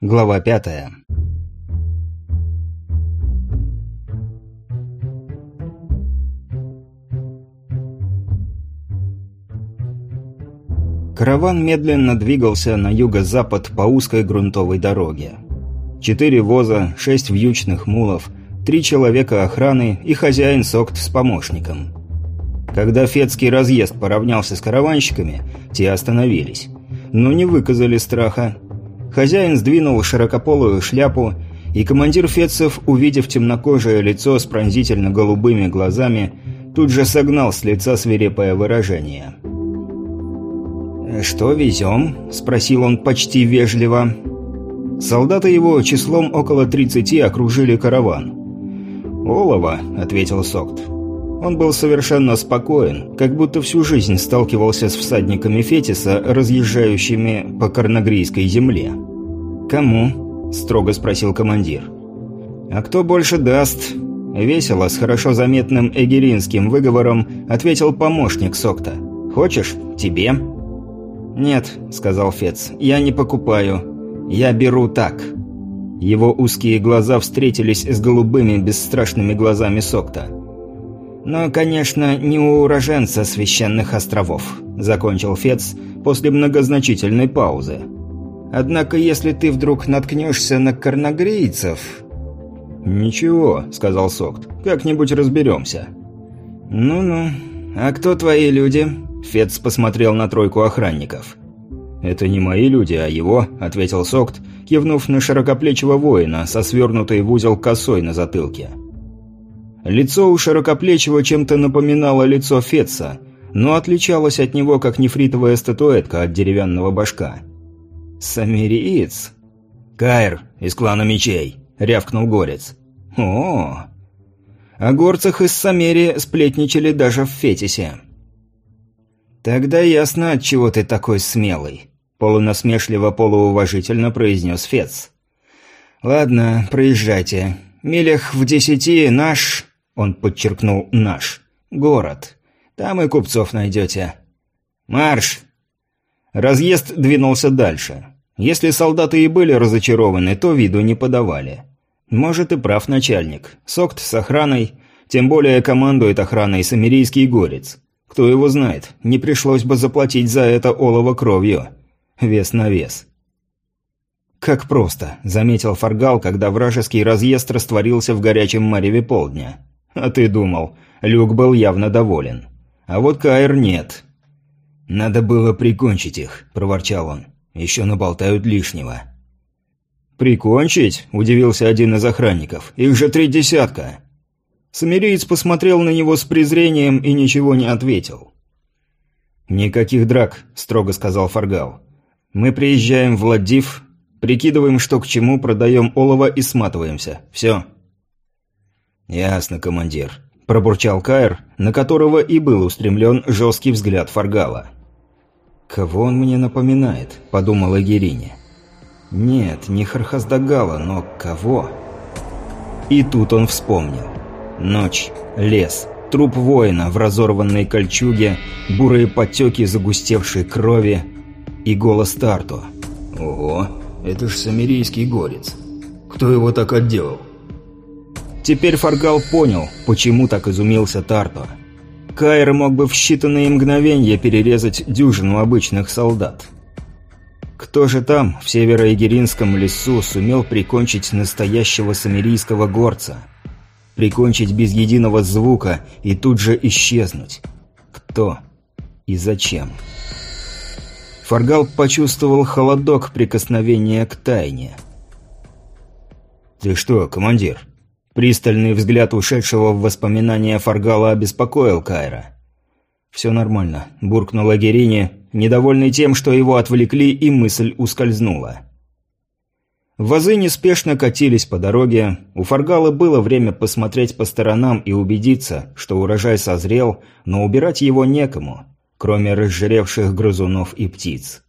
Глава пятая. Караван медленно двигался на юго-запад по узкой грунтовой дороге. Четыре воза, шесть вьючных мулов, три человека охраны и хозяин Сокт с помощником. Когда фетский разъезд поравнялся с караванщиками, те остановились. Но не выказали страха. Хозяин сдвинул широкополую шляпу, и командир Фетцев, увидев темнокожее лицо с пронзительно голубыми глазами, тут же согнал с лица свирепое выражение. «Что везем?» – спросил он почти вежливо. Солдаты его числом около тридцати окружили караван. «Олова», – ответил Сокт. Он был совершенно спокоен, как будто всю жизнь сталкивался с всадниками Фетиса, разъезжающими по Карнагрийской земле. «Кому?» – строго спросил командир. «А кто больше даст?» Весело, с хорошо заметным эгеринским выговором, ответил помощник Сокта. «Хочешь? Тебе?» «Нет», – сказал Фец, – «я не покупаю. Я беру так». Его узкие глаза встретились с голубыми бесстрашными глазами Сокта. «Но, конечно, не у уроженца священных островов», – закончил Фец после многозначительной паузы. «Однако, если ты вдруг наткнешься на корногрейцев...» «Ничего», – сказал Сокт, – «как-нибудь разберемся». «Ну-ну. А кто твои люди?» Фец посмотрел на тройку охранников. «Это не мои люди, а его», – ответил Сокт, кивнув на широкоплечего воина со свернутой в узел косой на затылке. Лицо у широкоплечего чем-то напоминало лицо Фетца, но отличалось от него, как нефритовая статуэтка от деревянного башка. «Самириец?» «Кайр, из клана мечей», — рявкнул Горец. «О, о горцах из Самери сплетничали даже в Фетисе». «Тогда ясно, от чего ты такой смелый», — полунасмешливо, полууважительно произнес Фец. «Ладно, проезжайте. Милях в десяти наш...» Он подчеркнул «наш». «Город. Там и купцов найдете». «Марш!» Разъезд двинулся дальше. Если солдаты и были разочарованы, то виду не подавали. Может и прав начальник. Сокт с охраной, тем более командует охраной самирийский горец. Кто его знает, не пришлось бы заплатить за это олово кровью. Вес на вес. «Как просто», — заметил Фаргал, когда вражеский разъезд растворился в горячем мареве полдня. А ты думал, Люк был явно доволен. А вот Кайр нет. «Надо было прикончить их», – проворчал он. «Еще наболтают лишнего». «Прикончить?» – удивился один из охранников. «Их же три десятка». Самириец посмотрел на него с презрением и ничего не ответил. «Никаких драк», – строго сказал Фаргал. «Мы приезжаем в Ладив, прикидываем, что к чему, продаем олово и сматываемся. Все». «Ясно, командир», – пробурчал Каир, на которого и был устремлен жесткий взгляд Фаргала. «Кого он мне напоминает?» – подумала Герине. «Нет, не Хархаздагала, но кого?» И тут он вспомнил. Ночь, лес, труп воина в разорванной кольчуге, бурые потеки загустевшей крови и голос Тарту. «Ого, это ж самирийский горец. Кто его так отделал?» Теперь Фаргал понял, почему так изумился Тарто. Кайр мог бы в считанные мгновения перерезать дюжину обычных солдат. Кто же там, в северо-эгеринском лесу, сумел прикончить настоящего самирийского горца? Прикончить без единого звука и тут же исчезнуть? Кто и зачем? Фаргал почувствовал холодок прикосновения к тайне. «Ты что, командир?» Пристальный взгляд ушедшего в воспоминания Фаргала обеспокоил Кайра. «Все нормально», – буркнула Герине, недовольный тем, что его отвлекли, и мысль ускользнула. Вазы неспешно катились по дороге. У Фаргала было время посмотреть по сторонам и убедиться, что урожай созрел, но убирать его некому, кроме разжиревших грызунов и птиц.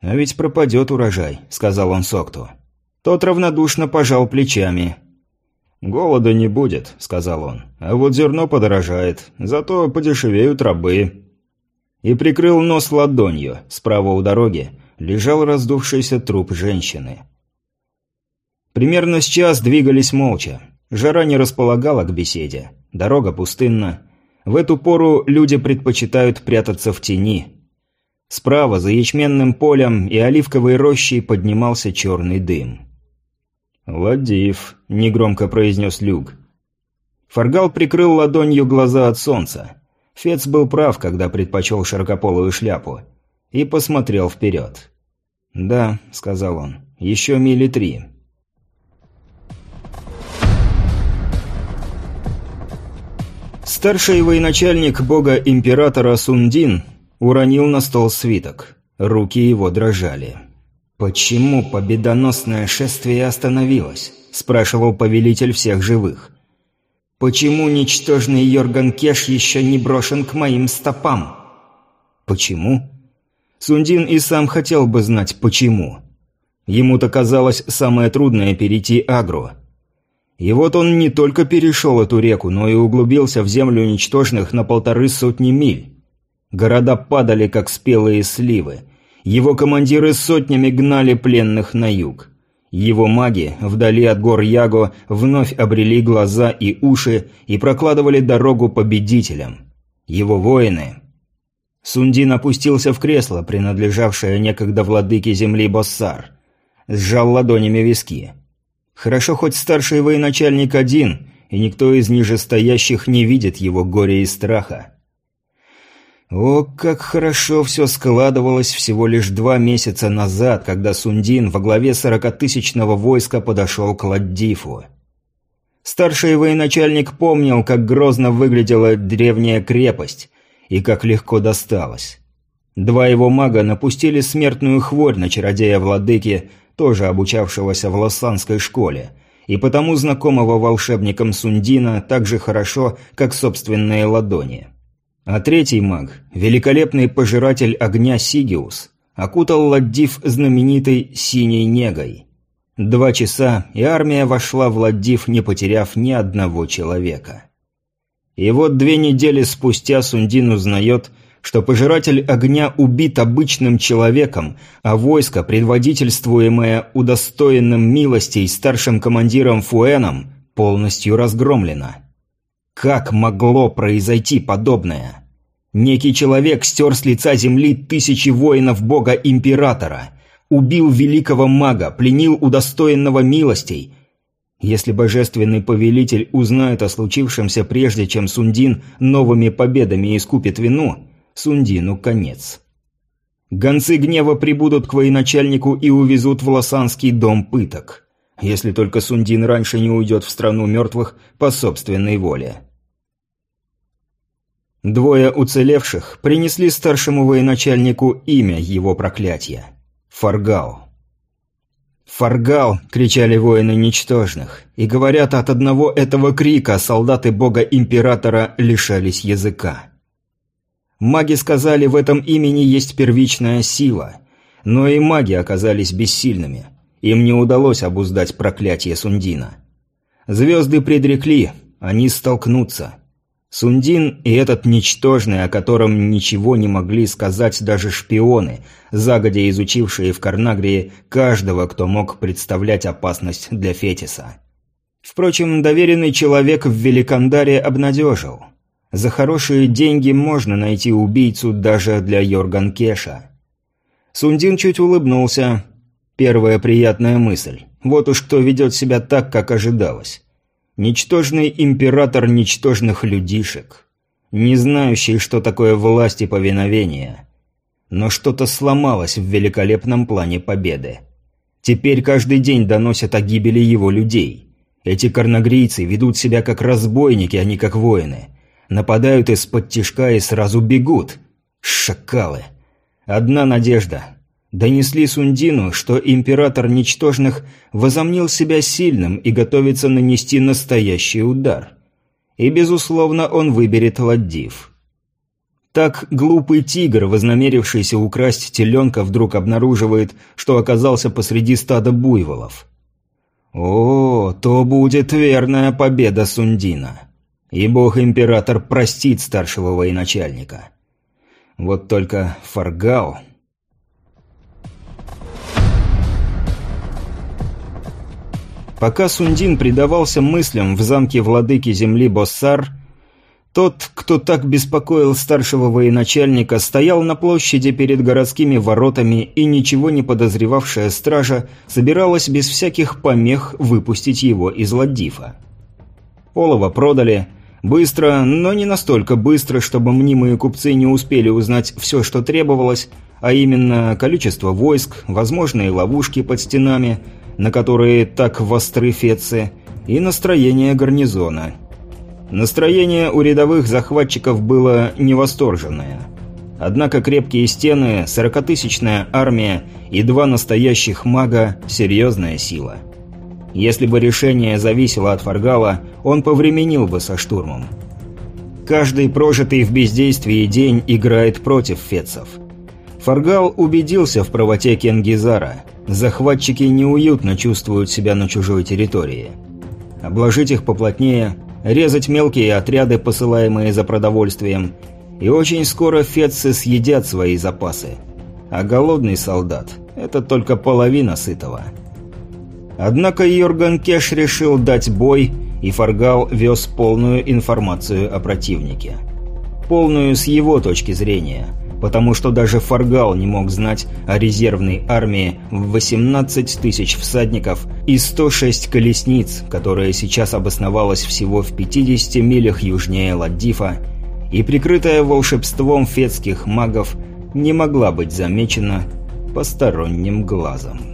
«А ведь пропадет урожай», — сказал он Сокту. Тот равнодушно пожал плечами. «Голода не будет», — сказал он. «А вот зерно подорожает, зато подешевеют рабы». И прикрыл нос ладонью. Справа у дороги лежал раздувшийся труп женщины. Примерно с час двигались молча. Жара не располагала к беседе. Дорога пустынна. В эту пору люди предпочитают прятаться в тени. Справа, за ячменным полем и оливковой рощей поднимался черный дым. «Ладив», — негромко произнес Люк. Фаргал прикрыл ладонью глаза от солнца. Фец был прав, когда предпочел широкополую шляпу. И посмотрел вперед. «Да», — сказал он, — «еще мили три». Старший военачальник бога-императора Сундин уронил на стол свиток. Руки его дрожали. «Почему победоносное шествие остановилось?» – спрашивал повелитель всех живых. «Почему ничтожный Йорган Кеш еще не брошен к моим стопам?» «Почему?» Сундин и сам хотел бы знать, почему. Ему-то казалось самое трудное перейти Агру. И вот он не только перешел эту реку, но и углубился в землю ничтожных на полторы сотни миль. Города падали, как спелые сливы – его командиры сотнями гнали пленных на юг. Его маги, вдали от гор Яго, вновь обрели глаза и уши и прокладывали дорогу победителям. Его воины... Сундин опустился в кресло, принадлежавшее некогда владыке земли Боссар. Сжал ладонями виски. Хорошо хоть старший военачальник один, и никто из нижестоящих не видит его горя и страха. О, как хорошо все складывалось всего лишь два месяца назад, когда Сундин во главе сорокатысячного войска подошел к Ладдифу. Старший военачальник помнил, как грозно выглядела древняя крепость и как легко досталось. Два его мага напустили смертную хворь на чародея владыки, тоже обучавшегося в лоссанской школе, и потому знакомого волшебникам Сундина так же хорошо, как собственные ладони. А третий маг, великолепный пожиратель огня Сигиус, окутал Ладдив знаменитой «синей негой». Два часа, и армия вошла в Ладдив, не потеряв ни одного человека. И вот две недели спустя Сундин узнает, что пожиратель огня убит обычным человеком, а войско, предводительствуемое удостоенным милостей старшим командиром Фуэном, полностью разгромлено. Как могло произойти подобное? Некий человек стер с лица земли тысячи воинов бога-императора, убил великого мага, пленил удостоенного милостей. Если божественный повелитель узнает о случившемся прежде, чем Сундин новыми победами искупит вину, Сундину конец. Гонцы гнева прибудут к военачальнику и увезут в Лосанский дом пыток если только Сундин раньше не уйдет в страну мертвых по собственной воле. Двое уцелевших принесли старшему военачальнику имя его проклятия – Фаргал. «Фаргал!» – кричали воины ничтожных, и говорят, от одного этого крика солдаты бога-императора лишались языка. Маги сказали, в этом имени есть первичная сила, но и маги оказались бессильными – им не удалось обуздать проклятие Сундина. Звезды предрекли, они столкнутся. Сундин и этот ничтожный, о котором ничего не могли сказать даже шпионы, загодя изучившие в Карнагрии каждого, кто мог представлять опасность для Фетиса. Впрочем, доверенный человек в Великандаре обнадежил. За хорошие деньги можно найти убийцу даже для Йорган Кеша. Сундин чуть улыбнулся, Первая приятная мысль. Вот уж кто ведет себя так, как ожидалось. Ничтожный император ничтожных людишек. Не знающий, что такое власть и повиновение. Но что-то сломалось в великолепном плане победы. Теперь каждый день доносят о гибели его людей. Эти карнагрийцы ведут себя как разбойники, а не как воины. Нападают из-под тишка и сразу бегут. Шакалы. Одна надежда донесли Сундину, что император Ничтожных возомнил себя сильным и готовится нанести настоящий удар. И, безусловно, он выберет Ладдив. Так глупый тигр, вознамерившийся украсть теленка, вдруг обнаруживает, что оказался посреди стада буйволов. О, то будет верная победа Сундина. И бог-император простит старшего военачальника. Вот только Фаргал... Пока Сундин предавался мыслям в замке владыки земли Боссар, тот, кто так беспокоил старшего военачальника, стоял на площади перед городскими воротами, и ничего не подозревавшая стража собиралась без всяких помех выпустить его из Ладдифа. Олова продали. Быстро, но не настолько быстро, чтобы мнимые купцы не успели узнать все, что требовалось, а именно количество войск, возможные ловушки под стенами, на которые так востры фецы, и настроение гарнизона – Настроение у рядовых захватчиков было невосторженное. Однако крепкие стены, сорокатысячная армия и два настоящих мага – серьезная сила. Если бы решение зависело от Фаргала, он повременил бы со штурмом. Каждый прожитый в бездействии день играет против фецов. Фаргал убедился в правоте Кенгизара. Захватчики неуютно чувствуют себя на чужой территории. Обложить их поплотнее – резать мелкие отряды, посылаемые за продовольствием, и очень скоро фетцы съедят свои запасы. А голодный солдат – это только половина сытого. Однако Йорган Кеш решил дать бой, и Фаргал вез полную информацию о противнике. Полную с его точки зрения – потому что даже Фаргал не мог знать о резервной армии в 18 тысяч всадников и 106 колесниц, которая сейчас обосновалась всего в 50 милях южнее Ладдифа, и прикрытая волшебством фетских магов не могла быть замечена посторонним глазом.